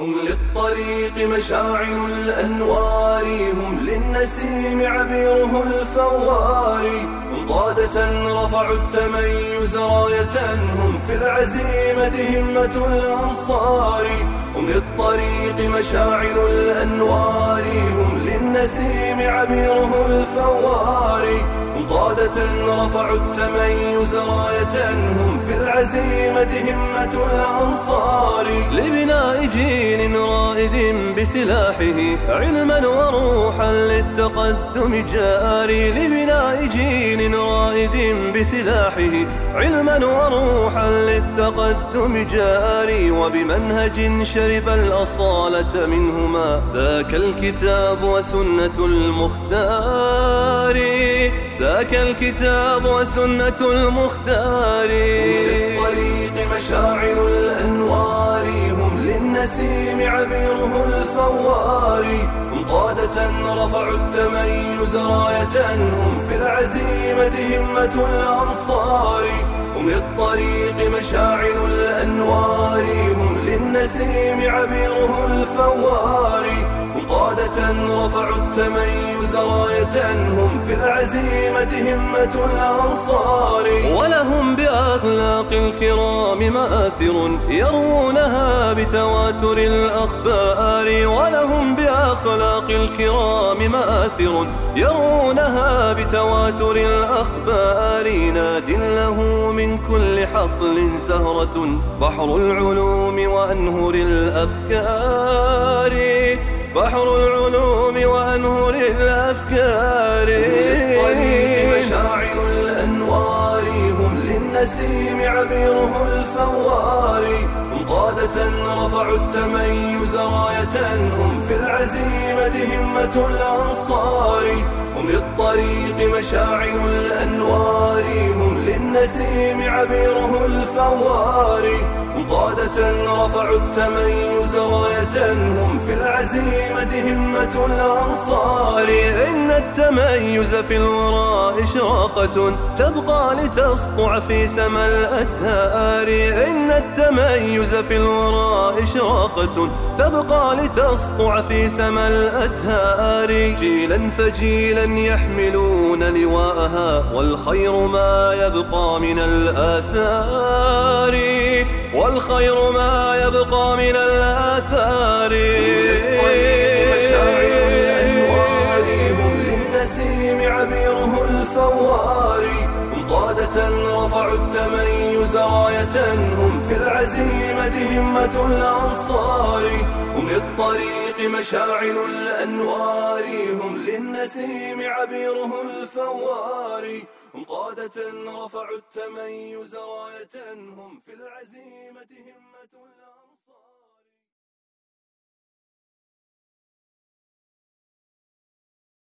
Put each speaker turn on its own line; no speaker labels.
هم للطريق مشاعل الأنوار هم للنسيم عبيره الفوار. هم قادة رفعوا التميز راية هم في العزيمة همة الأنصار. هم للطريق مشاعل الأنوار هم للنسيم عبيره الفوار. هم قادة رفعوا التميز راية هم العزيمة همة الأنصار. لبناء جيل رائد بسلاحه علما وروحا للتقدم جاري. لبناء جيل رائد بسلاحه علما وروحا للتقدم جاري. وبمنهج شرب الأصالة منهما ذاك الكتاب وسنة المختار. ذاك الكتاب وسنة المختار. هم للنسيم عبيره الفوار. هم قادة رفعوا التميز راية هم في العزيمة همة الأنصار. هم للطريق مشاعل الأنوار. هم للنسيم عبيره الفوار. هم قادة رفعوا التميز راية هم في العزيمة همة الأنصار. ولهم بأخلاق الكرام مآثر يروونها بتواتر الأخبار. ولهم بأخلاق الكرام مآثر يرونها بتواتر الأخبار. ناد له من كل حقل زهرة بحر العلوم وأنهر الأفكار. بحر العلوم وأنهر الأفكار. هم للنسيم عبيره الفوار. هم قادة رفعوا التميز راية. هم في العزيمة همة الأنصار. هم للطريق مشاعل الأنوار. هم للنسيم عبيره الفوار. هم قادة رفعوا التميز راية هم في العزيمة همة الأنصار. إن التميز في الوراء إشراقة تبقى لتسطع في سما الأدهار إن التميز في الوراء إشراقة تبقى لتسطع في سما الأدهار جيلا فجيلا يحملون لواءها والخير ما يبقى من الآثار. والخير ما يبقى من الآثار رفعوا التميز راية هم في العزيمة همة الأنصار. هم للطريق مشاعل الأنوار. هم للنسيم عبيره الفوار. هم قادة رفعوا التميز راية هم في العزيمة همة الأنصار.